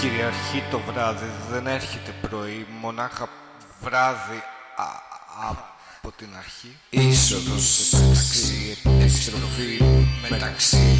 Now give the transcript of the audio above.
Κύριαρχη το βράδυ, δεν έρχεται πρωί, μονάχα βράδυ α, από την αρχή. Είσοδος σε ταξί, επιστροφή μεταξύ